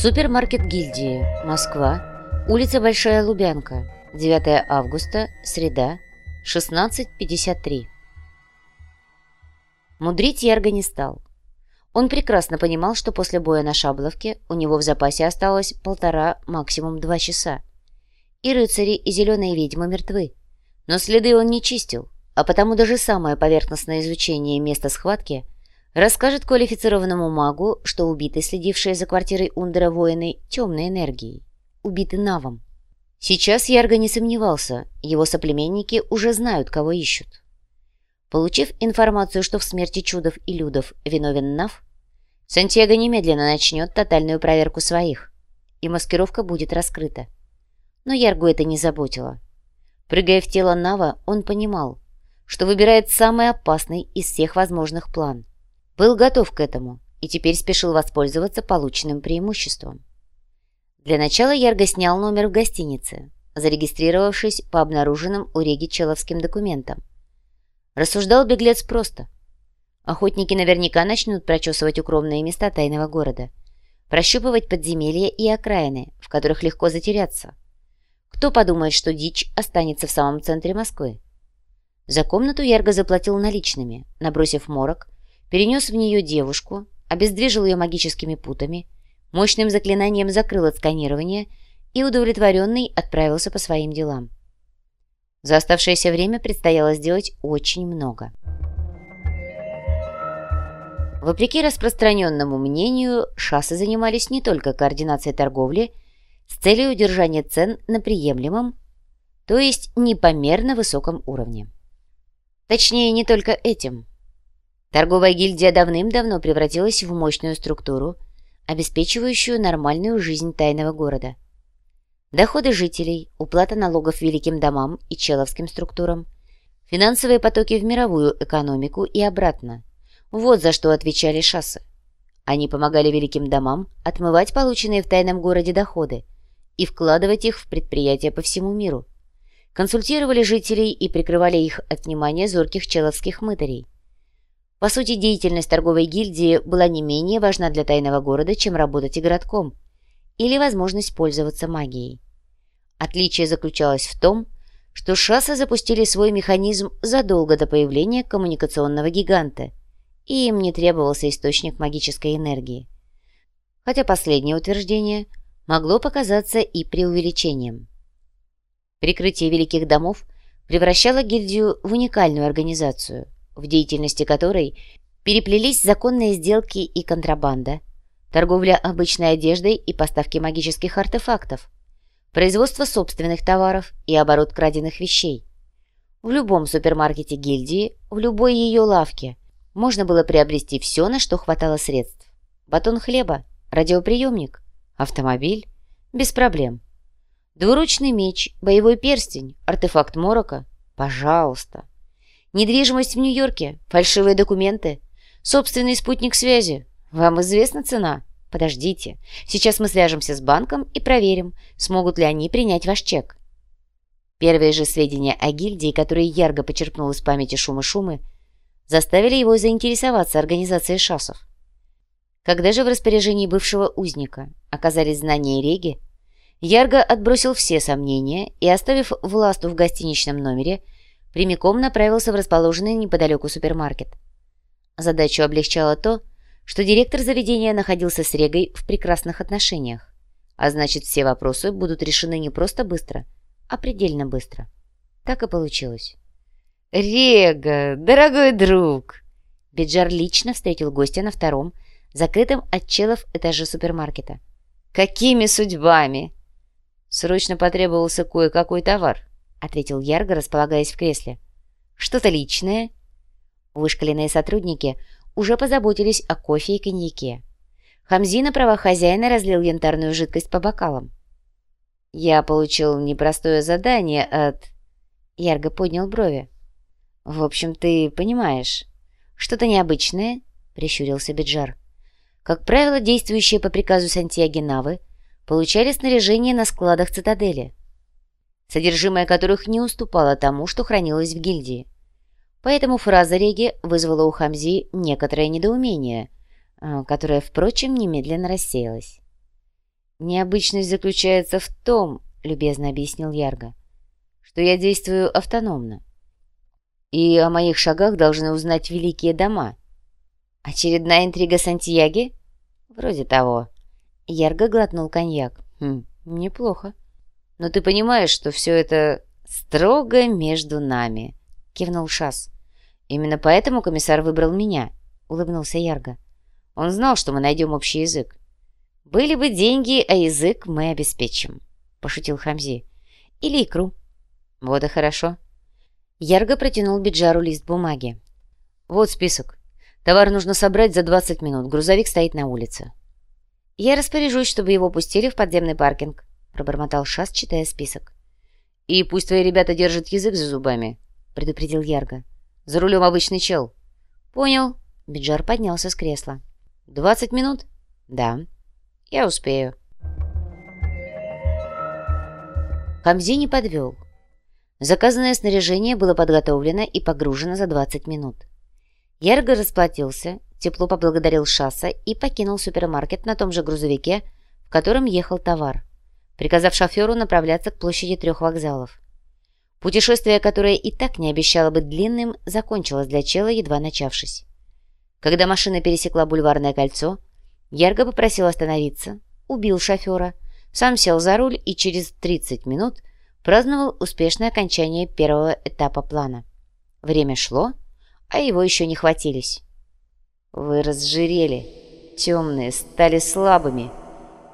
Супермаркет гильдии. Москва. Улица Большая Лубянка. 9 августа. Среда. 16.53. Мудрить Ярго не стал. Он прекрасно понимал, что после боя на Шабловке у него в запасе осталось полтора, максимум два часа. И рыцари, и зеленые ведьмы мертвы. Но следы он не чистил, а потому даже самое поверхностное изучение места схватки расскажет квалифицированному магу, что убиты, следившие за квартирой Ундера воины, темной энергией. Убиты навом. Сейчас Ярго не сомневался, его соплеменники уже знают, кого ищут. Получив информацию, что в смерти чудов и людов виновен Нав, Сантьяго немедленно начнет тотальную проверку своих, и маскировка будет раскрыта. Но Яргу это не заботило. Прыгая в тело Нава, он понимал, что выбирает самый опасный из всех возможных план. Был готов к этому и теперь спешил воспользоваться полученным преимуществом. Для начала Ярго снял номер в гостинице, зарегистрировавшись по обнаруженным у Реги Человским документам. Рассуждал беглец просто. Охотники наверняка начнут прочесывать укромные места тайного города, прощупывать подземелья и окраины, в которых легко затеряться. Кто подумает, что дичь останется в самом центре Москвы? За комнату Ярго заплатил наличными, набросив морок, перенес в нее девушку, обездвижил ее магическими путами, мощным заклинанием закрыл от сканирования и, удовлетворенный, отправился по своим делам. За оставшееся время предстояло сделать очень много. Вопреки распространенному мнению, шассы занимались не только координацией торговли с целью удержания цен на приемлемом, то есть непомерно высоком уровне. Точнее, не только этим. Торговая гильдия давным-давно превратилась в мощную структуру, обеспечивающую нормальную жизнь тайного города – Доходы жителей, уплата налогов великим домам и человским структурам, финансовые потоки в мировую экономику и обратно. Вот за что отвечали шассы. Они помогали великим домам отмывать полученные в тайном городе доходы и вкладывать их в предприятия по всему миру. Консультировали жителей и прикрывали их от внимания зорких человских мытарей. По сути, деятельность торговой гильдии была не менее важна для тайного города, чем работать игротком – или возможность пользоваться магией. Отличие заключалось в том, что шассы запустили свой механизм задолго до появления коммуникационного гиганта, и им не требовался источник магической энергии. Хотя последнее утверждение могло показаться и преувеличением. Прикрытие великих домов превращало гильдию в уникальную организацию, в деятельности которой переплелись законные сделки и контрабанда – торговля обычной одеждой и поставки магических артефактов, производство собственных товаров и оборот краденных вещей. В любом супермаркете гильдии, в любой ее лавке можно было приобрести все, на что хватало средств. Батон хлеба, радиоприемник, автомобиль – без проблем. Двуручный меч, боевой перстень, артефакт Морока – пожалуйста. Недвижимость в Нью-Йорке, фальшивые документы, собственный спутник связи, «Вам известна цена?» «Подождите. Сейчас мы свяжемся с банком и проверим, смогут ли они принять ваш чек». Первые же сведения о гильдии, которые Ярго почерпнул из памяти шумы-шумы, заставили его заинтересоваться организацией шасов. Когда же в распоряжении бывшего узника оказались знания Реги, Ярго отбросил все сомнения и, оставив власту в гостиничном номере, прямиком направился в расположенный неподалеку супермаркет. Задачу облегчало то, что директор заведения находился с Регой в прекрасных отношениях, а значит, все вопросы будут решены не просто быстро, а предельно быстро. Так и получилось. «Рега, дорогой друг!» Биджар лично встретил гостя на втором, закрытом от челов этаже супермаркета. «Какими судьбами?» «Срочно потребовался кое-какой товар», — ответил Ярго, располагаясь в кресле. «Что-то личное?» Вышкаленные сотрудники уже позаботились о кофе и коньяке. Хамзи на правах хозяина разлил янтарную жидкость по бокалам. «Я получил непростое задание от...» Ярго поднял брови. «В общем, ты понимаешь. Что-то необычное?» — прищурился Биджар. Как правило, действующие по приказу Сантьяги Навы получали снаряжение на складах цитадели, содержимое которых не уступало тому, что хранилось в гильдии. Поэтому фраза Реги вызвала у Хамзи некоторое недоумение, а, которое, впрочем, немедленно рассеялось. «Необычность заключается в том, — любезно объяснил Ярго, — что я действую автономно. И о моих шагах должны узнать великие дома. Очередная интрига Сантьяги? Вроде того. Ярго глотнул коньяк. Хм, неплохо. Но ты понимаешь, что все это строго между нами, кивнул Шас. Именно поэтому комиссар выбрал меня, улыбнулся Ярго. Он знал, что мы найдем общий язык. «Были бы деньги, а язык мы обеспечим», — пошутил Хамзи. «Или икру». «Вот и хорошо». Ярго протянул Биджару лист бумаги. «Вот список. Товар нужно собрать за 20 минут. Грузовик стоит на улице». «Я распоряжусь, чтобы его пустили в подземный паркинг», — пробормотал Шас, читая список. «И пусть твои ребята держат язык за зубами», — предупредил Ярго. «За рулем обычный чел». «Понял». Биджар поднялся с кресла. «Двадцать минут?» «Да». Я успею. Хамзи не подвел. Заказанное снаряжение было подготовлено и погружено за 20 минут. Ярго расплатился, тепло поблагодарил Шасса и покинул супермаркет на том же грузовике, в котором ехал товар, приказав шоферу направляться к площади трех вокзалов. Путешествие, которое и так не обещало быть длинным, закончилось для Чела, едва начавшись. Когда машина пересекла бульварное кольцо, Ярго попросил остановиться, убил шофера, сам сел за руль и через 30 минут праздновал успешное окончание первого этапа плана. Время шло, а его еще не хватились. «Вы разжирели, темные, стали слабыми.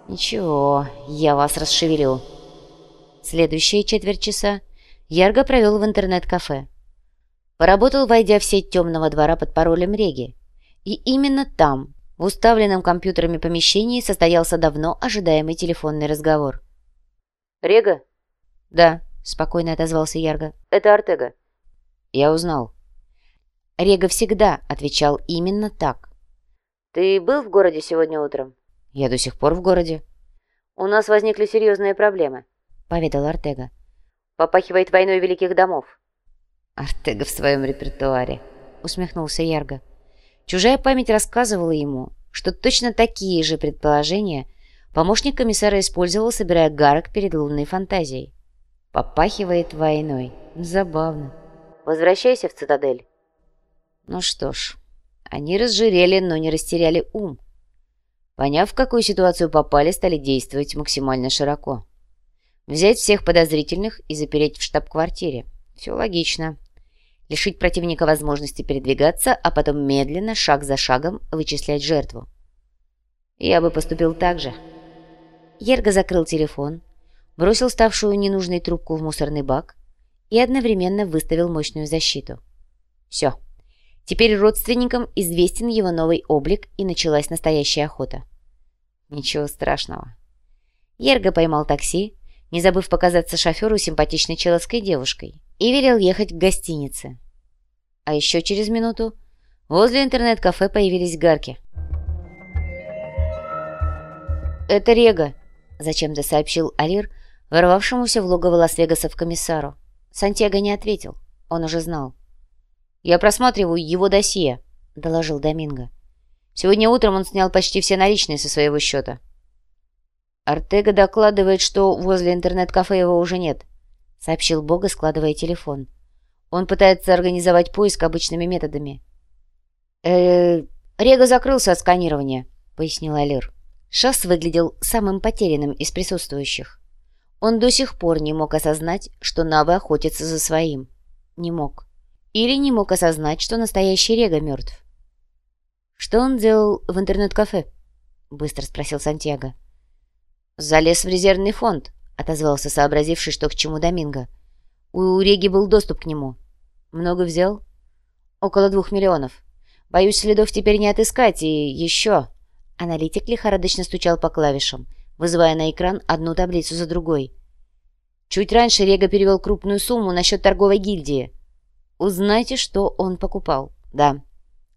Ничего, я вас расшевелю». Следующие четверть часа Ярго провел в интернет-кафе. Поработал, войдя в сеть темного двора под паролем Реги. И именно там, в уставленном компьютерами помещении состоялся давно ожидаемый телефонный разговор. «Рега?» «Да», — спокойно отозвался Ярго. «Это Артега». «Я узнал». Рега всегда отвечал именно так. «Ты был в городе сегодня утром?» «Я до сих пор в городе». «У нас возникли серьезные проблемы», — поведал Артега. «Попахивает войной великих домов». «Артега в своем репертуаре», — усмехнулся Ярго. Чужая память рассказывала ему, что точно такие же предположения помощник комиссара использовал, собирая гарок перед лунной фантазией. Попахивает войной. Забавно. Возвращайся в цитадель. Ну что ж, они разжирели, но не растеряли ум. Поняв, в какую ситуацию попали, стали действовать максимально широко. Взять всех подозрительных и запереть в штаб-квартире. Все логично лишить противника возможности передвигаться, а потом медленно, шаг за шагом, вычислять жертву. Я бы поступил так же. Ерго закрыл телефон, бросил ставшую ненужной трубку в мусорный бак и одновременно выставил мощную защиту. Все. Теперь родственникам известен его новый облик, и началась настоящая охота. Ничего страшного. Ерго поймал такси, не забыв показаться шоферу симпатичной человской девушкой, и велел ехать к гостинице. А еще через минуту возле интернет-кафе появились гарки. «Это Рега», — зачем-то сообщил Алир, ворвавшемуся в логово Лас-Вегаса в комиссару. Сантьяго не ответил, он уже знал. «Я просматриваю его досье», — доложил Доминго. «Сегодня утром он снял почти все наличные со своего счета». Артега докладывает, что возле интернет-кафе его уже нет —— сообщил Бога, складывая телефон. «Он пытается организовать поиск обычными методами». «Э, Рега закрылся от сканирования», — пояснил Алир. Шас выглядел самым потерянным из присутствующих. Он до сих пор не мог осознать, что Навы охотятся за своим. Не мог. Или не мог осознать, что настоящий Рега мертв. «Что он делал в интернет-кафе?» — быстро спросил Сантьяго. «Залез в резервный фонд», — отозвался сообразивший, что к чему Доминго. «У Реги был доступ к нему». «Много взял?» «Около двух миллионов. Боюсь, следов теперь не отыскать, и еще...» Аналитик лихорадочно стучал по клавишам, вызывая на экран одну таблицу за другой. Чуть раньше Рега перевел крупную сумму на счет торговой гильдии. «Узнайте, что он покупал». «Да».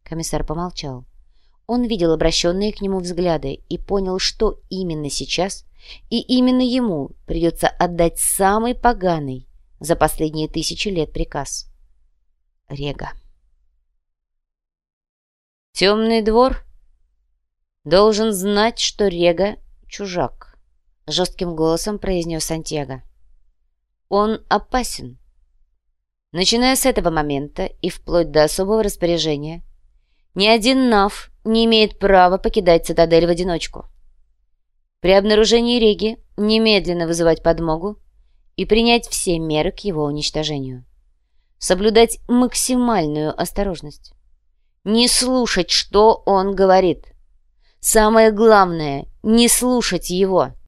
Комиссар помолчал. Он видел обращенные к нему взгляды и понял, что именно сейчас и именно ему придется отдать самый поганый за последние тысячи лет приказ. Рега. Темный двор должен знать, что Рега — чужак. жестким голосом произнес Сантьяго. Он опасен. Начиная с этого момента и вплоть до особого распоряжения, ни один НАВ не имеет права покидать цитадель в одиночку. При обнаружении Реги немедленно вызывать подмогу и принять все меры к его уничтожению. Соблюдать максимальную осторожность. Не слушать, что он говорит. Самое главное — не слушать его.